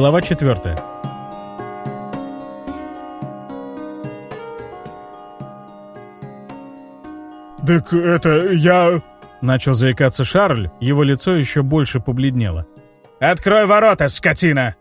Глава 4. «Так это я...» Начал заикаться Шарль, его лицо еще больше побледнело. «Открой ворота, скотина!»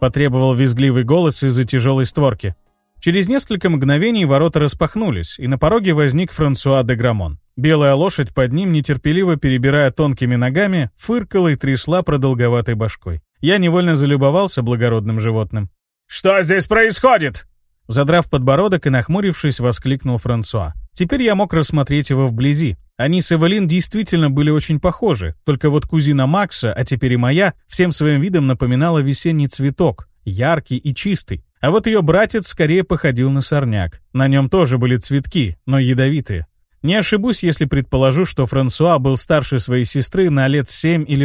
Потребовал визгливый голос из-за тяжелой створки. Через несколько мгновений ворота распахнулись, и на пороге возник Франсуа де Грамон. Белая лошадь под ним, нетерпеливо перебирая тонкими ногами, фыркала и трясла продолговатой башкой. Я невольно залюбовался благородным животным. «Что здесь происходит?» Задрав подбородок и нахмурившись, воскликнул Франсуа. Теперь я мог рассмотреть его вблизи. Они с Эвелин действительно были очень похожи, только вот кузина Макса, а теперь и моя, всем своим видом напоминала весенний цветок, яркий и чистый. А вот ее братец скорее походил на сорняк. На нем тоже были цветки, но ядовитые. Не ошибусь, если предположу, что Франсуа был старше своей сестры на лет семь или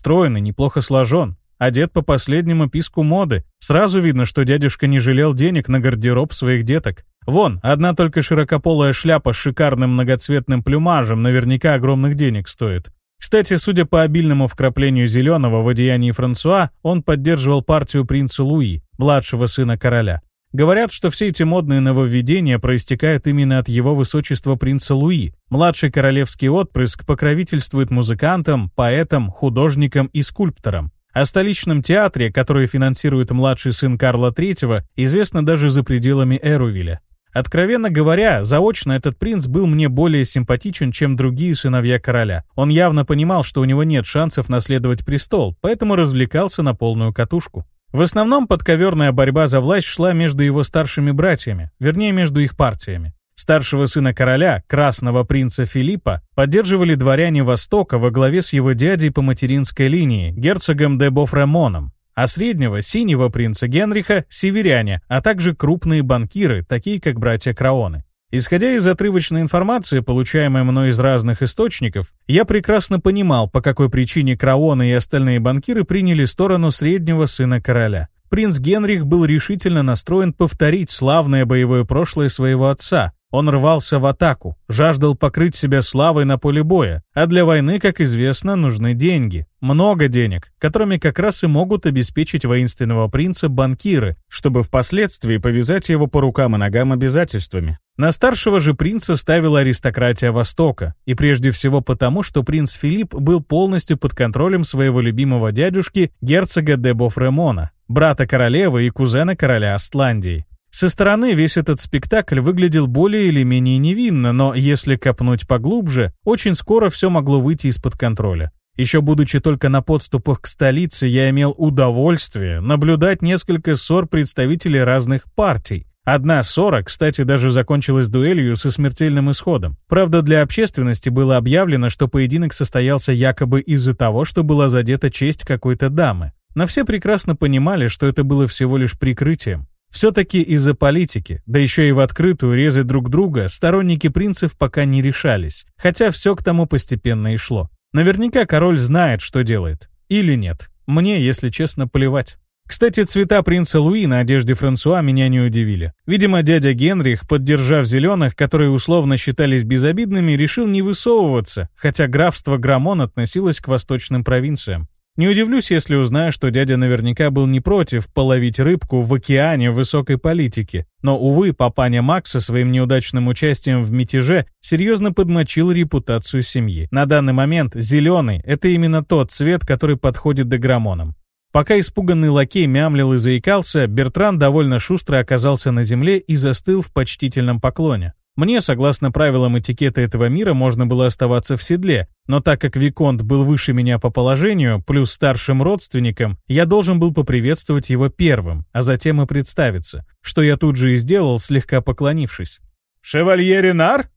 восемь. Стройный, неплохо сложен, одет по последнему писку моды. Сразу видно, что дядюшка не жалел денег на гардероб своих деток. Вон, одна только широкополая шляпа с шикарным многоцветным плюмажем наверняка огромных денег стоит. Кстати, судя по обильному вкраплению зеленого в одеянии Франсуа, он поддерживал партию принца Луи, младшего сына короля. Говорят, что все эти модные нововведения проистекают именно от его высочества принца Луи. Младший королевский отпрыск покровительствует музыкантам, поэтам, художникам и скульпторам. О столичном театре, который финансирует младший сын Карла III, известно даже за пределами Эрувиля. Откровенно говоря, заочно этот принц был мне более симпатичен, чем другие сыновья короля. Он явно понимал, что у него нет шансов наследовать престол, поэтому развлекался на полную катушку. В основном подковерная борьба за власть шла между его старшими братьями, вернее, между их партиями. Старшего сына короля, красного принца Филиппа, поддерживали дворяне Востока во главе с его дядей по материнской линии, герцогом де Бофремоном, а среднего, синего принца Генриха – северяне, а также крупные банкиры, такие как братья Краоны. Исходя из отрывочной информации, получаемой мной из разных источников, я прекрасно понимал, по какой причине Краоны и остальные банкиры приняли сторону среднего сына короля. Принц Генрих был решительно настроен повторить славное боевое прошлое своего отца, он рвался в атаку, жаждал покрыть себя славой на поле боя, а для войны, как известно, нужны деньги. Много денег, которыми как раз и могут обеспечить воинственного принца банкиры, чтобы впоследствии повязать его по рукам и ногам обязательствами. На старшего же принца ставила аристократия Востока, и прежде всего потому, что принц Филипп был полностью под контролем своего любимого дядюшки, герцога де Бофремона, брата королевы и кузена короля Астландии. Со стороны весь этот спектакль выглядел более или менее невинно, но если копнуть поглубже, очень скоро все могло выйти из-под контроля. Еще будучи только на подступах к столице, я имел удовольствие наблюдать несколько ссор представителей разных партий. Одна ссора, кстати, даже закончилась дуэлью со смертельным исходом. Правда, для общественности было объявлено, что поединок состоялся якобы из-за того, что была задета честь какой-то дамы. Но все прекрасно понимали, что это было всего лишь прикрытием. Все-таки из-за политики, да еще и в открытую резать друг друга, сторонники принцев пока не решались, хотя все к тому постепенно и шло. Наверняка король знает, что делает. Или нет. Мне, если честно, плевать. Кстати, цвета принца Луи на одежде Франсуа меня не удивили. Видимо, дядя Генрих, поддержав зеленых, которые условно считались безобидными, решил не высовываться, хотя графство Грамон относилось к восточным провинциям. Не удивлюсь, если узнаю, что дядя наверняка был не против половить рыбку в океане высокой политики. Но, увы, папаня Макса своим неудачным участием в мятеже серьезно подмочил репутацию семьи. На данный момент зеленый — это именно тот цвет, который подходит деграмонам. Пока испуганный лакей мямлил и заикался, Бертран довольно шустро оказался на земле и застыл в почтительном поклоне. Мне, согласно правилам этикета этого мира, можно было оставаться в седле, но так как Виконт был выше меня по положению, плюс старшим родственником, я должен был поприветствовать его первым, а затем и представиться, что я тут же и сделал, слегка поклонившись. «Шевалье Ренар?»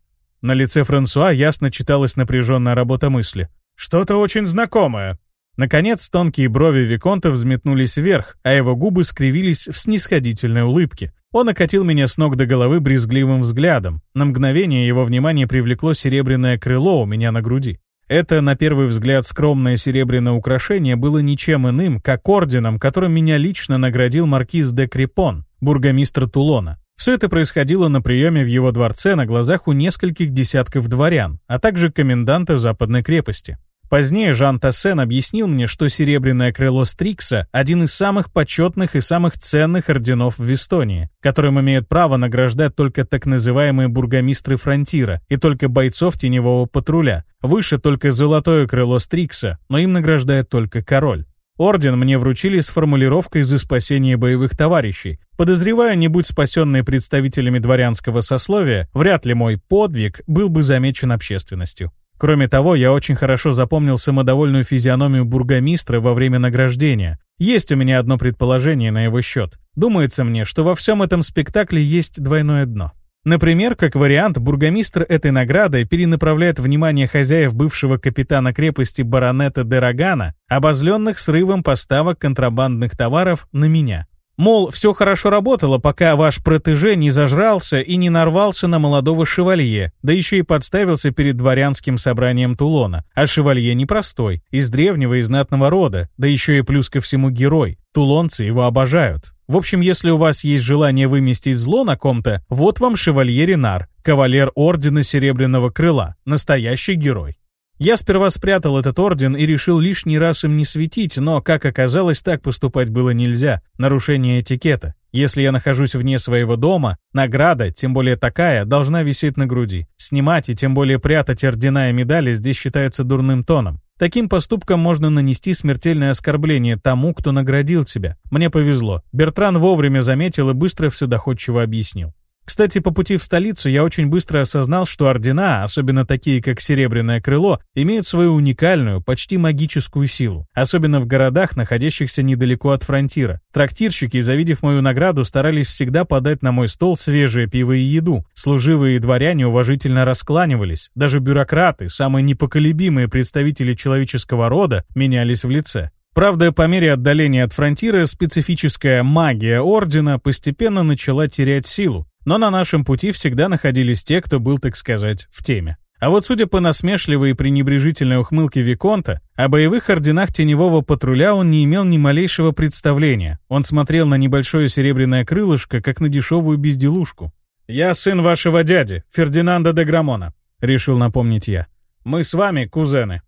На лице Франсуа ясно читалась напряженная работа мысли. «Что-то очень знакомое». Наконец, тонкие брови Виконта взметнулись вверх, а его губы скривились в снисходительной улыбке. Он окатил меня с ног до головы брезгливым взглядом. На мгновение его внимание привлекло серебряное крыло у меня на груди. Это, на первый взгляд, скромное серебряное украшение было ничем иным, как орденом, которым меня лично наградил маркиз де Крепон, бургомистр Тулона. Все это происходило на приеме в его дворце на глазах у нескольких десятков дворян, а также коменданта западной крепости. Позднее Жан Тассен объяснил мне, что серебряное крыло Стрикса – один из самых почетных и самых ценных орденов в Эстонии, которым имеют право награждать только так называемые бургомистры фронтира и только бойцов теневого патруля. Выше только золотое крыло Стрикса, но им награждает только король. Орден мне вручили с формулировкой «за спасение боевых товарищей». Подозревая, не будь спасенные представителями дворянского сословия, вряд ли мой подвиг был бы замечен общественностью. Кроме того, я очень хорошо запомнил самодовольную физиономию бургомистра во время награждения. Есть у меня одно предположение на его счет. Думается мне, что во всем этом спектакле есть двойное дно. Например, как вариант, бургомистр этой наградой перенаправляет внимание хозяев бывшего капитана крепости баронета Дерагана, обозленных срывом поставок контрабандных товаров, на меня. Мол, все хорошо работало, пока ваш протеже не зажрался и не нарвался на молодого шевалье, да еще и подставился перед дворянским собранием Тулона. А шевалье непростой, из древнего и знатного рода, да еще и плюс ко всему герой. Тулонцы его обожают. В общем, если у вас есть желание выместить зло на ком-то, вот вам шевалье Ренар, кавалер Ордена Серебряного Крыла, настоящий герой. Я сперва спрятал этот орден и решил лишний раз им не светить, но, как оказалось, так поступать было нельзя. Нарушение этикета. Если я нахожусь вне своего дома, награда, тем более такая, должна висеть на груди. Снимать и тем более прятать ордена и медали здесь считается дурным тоном. Таким поступком можно нанести смертельное оскорбление тому, кто наградил тебя. Мне повезло. Бертран вовремя заметил и быстро все доходчиво объяснил. Кстати, по пути в столицу я очень быстро осознал, что ордена, особенно такие как Серебряное Крыло, имеют свою уникальную, почти магическую силу, особенно в городах, находящихся недалеко от фронтира. Трактирщики, завидев мою награду, старались всегда подать на мой стол свежее пиво и еду. Служивые и дворяне уважительно раскланивались. Даже бюрократы, самые непоколебимые представители человеческого рода, менялись в лице. Правда, по мере отдаления от фронтира специфическая магия Ордена постепенно начала терять силу, но на нашем пути всегда находились те, кто был, так сказать, в теме. А вот судя по насмешливой и пренебрежительной ухмылке Виконта, о боевых орденах теневого патруля он не имел ни малейшего представления. Он смотрел на небольшое серебряное крылышко, как на дешевую безделушку. «Я сын вашего дяди, Фердинанда де Грамона», — решил напомнить я. «Мы с вами кузены».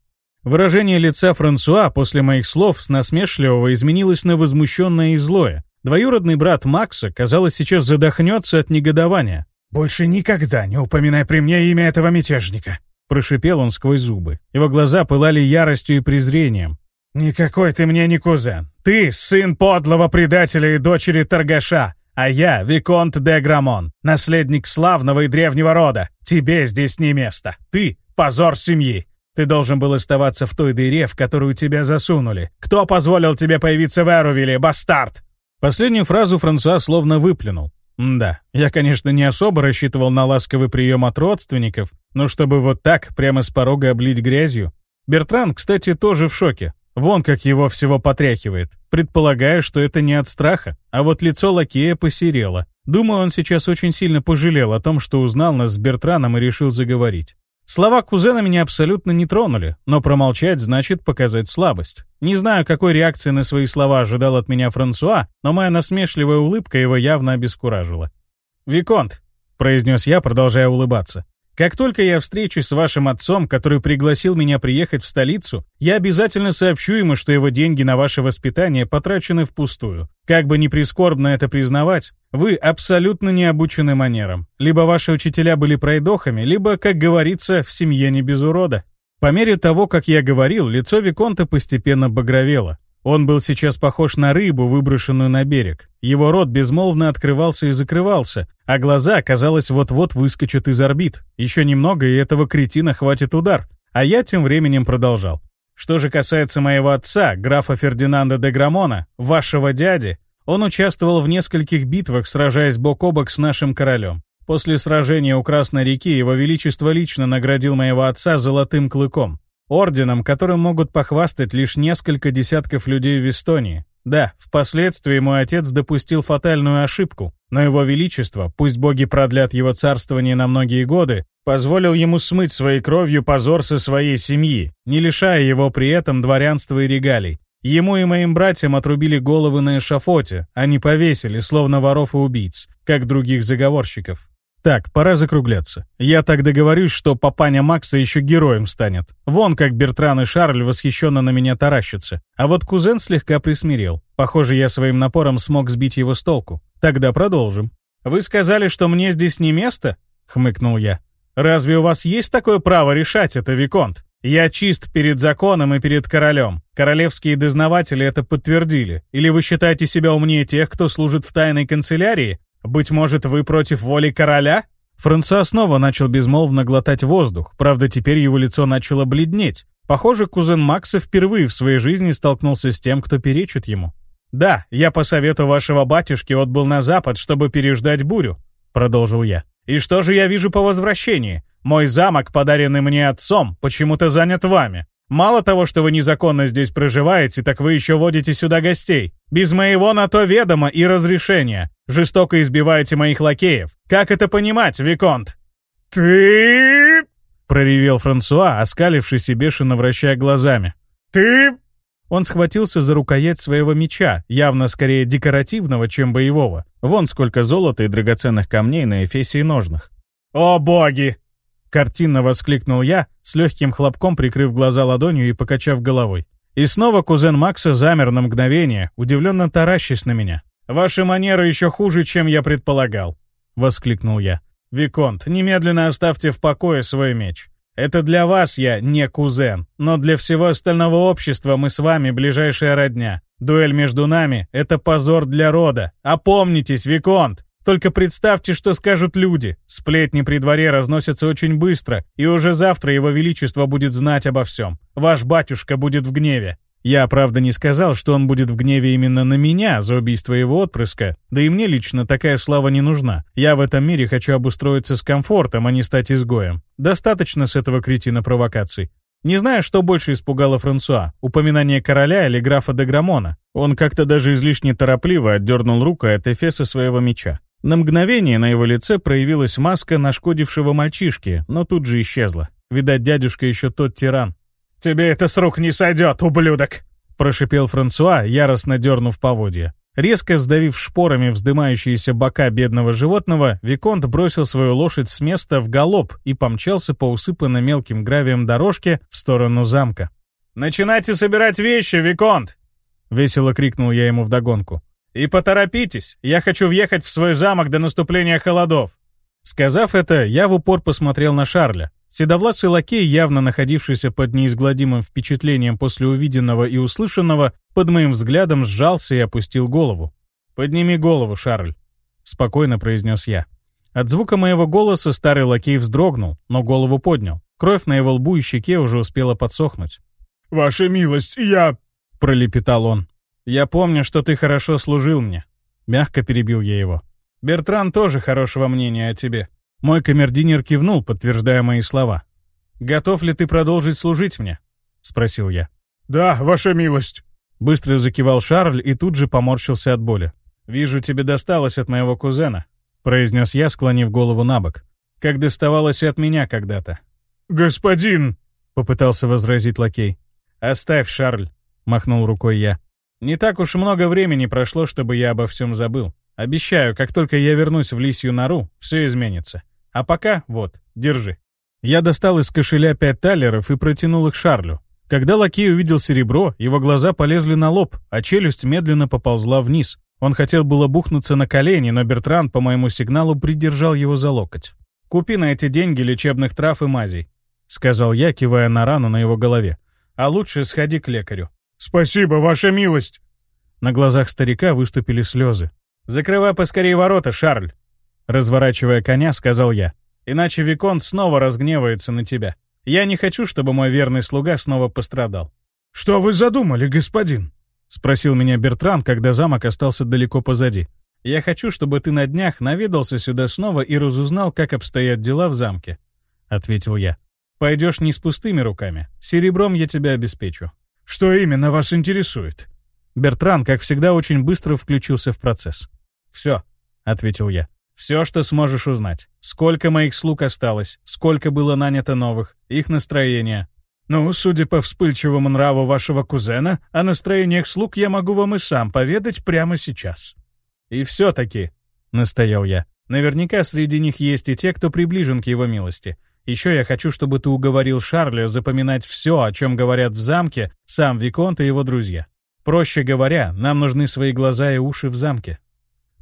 Выражение лица Франсуа после моих слов с насмешливого изменилось на возмущенное и злое. Двоюродный брат Макса, казалось, сейчас задохнется от негодования. «Больше никогда не упоминай при мне имя этого мятежника!» Прошипел он сквозь зубы. Его глаза пылали яростью и презрением. «Никакой ты мне не кузен. Ты сын подлого предателя и дочери торгаша, а я Виконт де Грамон, наследник славного и древнего рода. Тебе здесь не место. Ты — позор семьи. Ты должен был оставаться в той дыре, в которую тебя засунули. Кто позволил тебе появиться в Эрувиле, бастард? Последнюю фразу Франсуа словно выплюнул. Да, я, конечно, не особо рассчитывал на ласковый прием от родственников, но чтобы вот так, прямо с порога облить грязью. Бертран, кстати, тоже в шоке. Вон как его всего потряхивает. Предполагаю, что это не от страха, а вот лицо лакея посерело. Думаю, он сейчас очень сильно пожалел о том, что узнал нас с Бертраном и решил заговорить. Слова кузена меня абсолютно не тронули, но промолчать значит показать слабость. Не знаю, какой реакции на свои слова ожидал от меня Франсуа, но моя насмешливая улыбка его явно обескуражила. «Виконт», — произнес я, продолжая улыбаться, как только я встречусь с вашим отцом, который пригласил меня приехать в столицу, я обязательно сообщу ему, что его деньги на ваше воспитание потрачены впустую. Как бы ни прискорбно это признавать, вы абсолютно не обучены манерам. Либо ваши учителя были пройдохами, либо, как говорится, в семье не без урода. По мере того, как я говорил, лицо Виконта постепенно багровело. Он был сейчас похож на рыбу, выброшенную на берег. Его рот безмолвно открывался и закрывался, а глаза, казалось, вот-вот выскочат из орбит. Еще немного, и этого кретина хватит удар. А я тем временем продолжал. Что же касается моего отца, графа Фердинанда де Грамона, вашего дяди, он участвовал в нескольких битвах, сражаясь бок о бок с нашим королем. После сражения у Красной реки его величество лично наградил моего отца золотым клыком. Орденом, которым могут похвастать лишь несколько десятков людей в Эстонии. Да, впоследствии мой отец допустил фатальную ошибку, но его величество, пусть боги продлят его царствование на многие годы, позволил ему смыть своей кровью позор со своей семьи, не лишая его при этом дворянства и регалий. Ему и моим братьям отрубили головы на эшафоте, а не повесили, словно воров и убийц, как других заговорщиков. Так, пора закругляться. Я так договорюсь, что папаня Макса еще героем станет. Вон как Бертран и Шарль восхищенно на меня таращатся. А вот кузен слегка присмирел. Похоже, я своим напором смог сбить его с толку. Тогда продолжим. «Вы сказали, что мне здесь не место?» — хмыкнул я. «Разве у вас есть такое право решать это, Виконт? Я чист перед законом и перед королем. Королевские дознаватели это подтвердили. Или вы считаете себя умнее тех, кто служит в тайной канцелярии? Быть может, вы против воли короля?» Франсуа снова начал безмолвно глотать воздух, правда, теперь его лицо начало бледнеть. Похоже, кузен Макса впервые в своей жизни столкнулся с тем, кто перечит ему. «Да, я по совету вашего батюшки отбыл на запад, чтобы переждать бурю», — продолжил я. «И что же я вижу по возвращении? Мой замок, подаренный мне отцом, почему-то занят вами. Мало того, что вы незаконно здесь проживаете, так вы еще водите сюда гостей. Без моего на то ведома и разрешения. Жестоко избиваете моих лакеев. Как это понимать, Виконт?» «Ты...» — проревел Франсуа, оскалившись и бешено вращая глазами. «Ты...» Он схватился за рукоять своего меча, явно скорее декоративного, чем боевого. Вон сколько золота и драгоценных камней на эфесе и ножнах. «О боги!» Картинно воскликнул я, с легким хлопком прикрыв глаза ладонью и покачав головой. И снова кузен Макса замер на мгновение, удивленно таращась на меня. «Ваши манеры еще хуже, чем я предполагал», — воскликнул я. «Виконт, немедленно оставьте в покое свой меч. Это для вас я не кузен, но для всего остального общества мы с вами ближайшая родня. Дуэль между нами — это позор для рода. Опомнитесь, Виконт! Только представьте, что скажут люди. Сплетни при дворе разносятся очень быстро, и уже завтра его величество будет знать обо всем. Ваш батюшка будет в гневе. Я, правда, не сказал, что он будет в гневе именно на меня за убийство его отпрыска, да и мне лично такая слава не нужна. Я в этом мире хочу обустроиться с комфортом, а не стать изгоем. Достаточно с этого кретина провокаций. Не знаю, что больше испугало Франсуа, упоминание короля или графа де Грамона. Он как-то даже излишне торопливо отдернул руку от эфеса своего меча. На мгновение на его лице проявилась маска нашкодившего мальчишки, но тут же исчезла. Видать, дядюшка еще тот тиран. «Тебе это с рук не сойдет, ублюдок!» Прошипел Франсуа, яростно дернув поводья. Резко сдавив шпорами вздымающиеся бока бедного животного, Виконт бросил свою лошадь с места в галоп и помчался по усыпанной мелким гравием дорожке в сторону замка. «Начинайте собирать вещи, Виконт!» — весело крикнул я ему вдогонку. «И поторопитесь, я хочу въехать в свой замок до наступления холодов». Сказав это, я в упор посмотрел на Шарля. Седовласый лакей, явно находившийся под неизгладимым впечатлением после увиденного и услышанного, под моим взглядом сжался и опустил голову. «Подними голову, Шарль», — спокойно произнес я. От звука моего голоса старый лакей вздрогнул, но голову поднял. Кровь на его лбу и щеке уже успела подсохнуть. «Ваша милость, я...» — пролепетал он. «Я помню, что ты хорошо служил мне», — мягко перебил я его. «Бертран тоже хорошего мнения о тебе. Мой камердинер кивнул, подтверждая мои слова. «Готов ли ты продолжить служить мне?» — спросил я. «Да, ваша милость!» Быстро закивал Шарль и тут же поморщился от боли. «Вижу, тебе досталось от моего кузена», — произнес я, склонив голову на бок. «Как доставалось и от меня когда-то». «Господин!» — попытался возразить лакей. «Оставь, Шарль», — махнул рукой я. «Не так уж много времени прошло, чтобы я обо всем забыл. Обещаю, как только я вернусь в лисью нору, все изменится. А пока, вот, держи». Я достал из кошеля пять талеров и протянул их Шарлю. Когда лакей увидел серебро, его глаза полезли на лоб, а челюсть медленно поползла вниз. Он хотел было бухнуться на колени, но Бертран по моему сигналу придержал его за локоть. «Купи на эти деньги лечебных трав и мазей», — сказал я, кивая на рану на его голове. «А лучше сходи к лекарю». «Спасибо, ваша милость!» На глазах старика выступили слезы. «Закрывай поскорее ворота, Шарль!» Разворачивая коня, сказал я. «Иначе Виконт снова разгневается на тебя. Я не хочу, чтобы мой верный слуга снова пострадал». «Что вы задумали, господин?» — спросил меня Бертран, когда замок остался далеко позади. «Я хочу, чтобы ты на днях наведался сюда снова и разузнал, как обстоят дела в замке», — ответил я. «Пойдешь не с пустыми руками. Серебром я тебя обеспечу». «Что именно вас интересует?» Бертран, как всегда, очень быстро включился в процесс. «Все», — ответил я. «Все, что сможешь узнать. Сколько моих слуг осталось, сколько было нанято новых, их настроение». «Ну, судя по вспыльчивому нраву вашего кузена, о настроениях слуг я могу вам и сам поведать прямо сейчас». «И все-таки», — настоял я, Наверняка среди них есть и те, кто приближен к его милости. Еще я хочу, чтобы ты уговорил Шарля запоминать все, о чем говорят в замке сам Виконт и его друзья. Проще говоря, нам нужны свои глаза и уши в замке».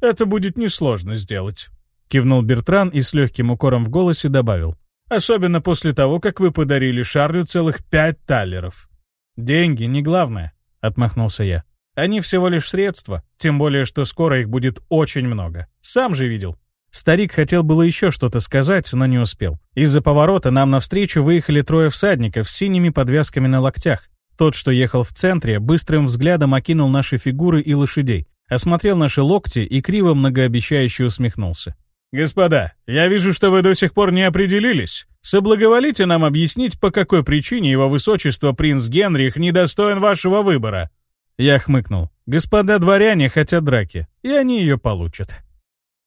«Это будет несложно сделать», — кивнул Бертран и с легким укором в голосе добавил. «Особенно после того, как вы подарили Шарлю целых пять талеров». «Деньги не главное», — отмахнулся я. «Они всего лишь средства, тем более, что скоро их будет очень много. Сам же видел». Старик хотел было еще что-то сказать, но не успел. Из-за поворота нам навстречу выехали трое всадников с синими подвязками на локтях. Тот, что ехал в центре, быстрым взглядом окинул наши фигуры и лошадей, осмотрел наши локти и криво многообещающе усмехнулся. «Господа, я вижу, что вы до сих пор не определились. Соблаговолите нам объяснить, по какой причине его высочество принц Генрих недостоин вашего выбора». Я хмыкнул. «Господа дворяне хотят драки, и они ее получат».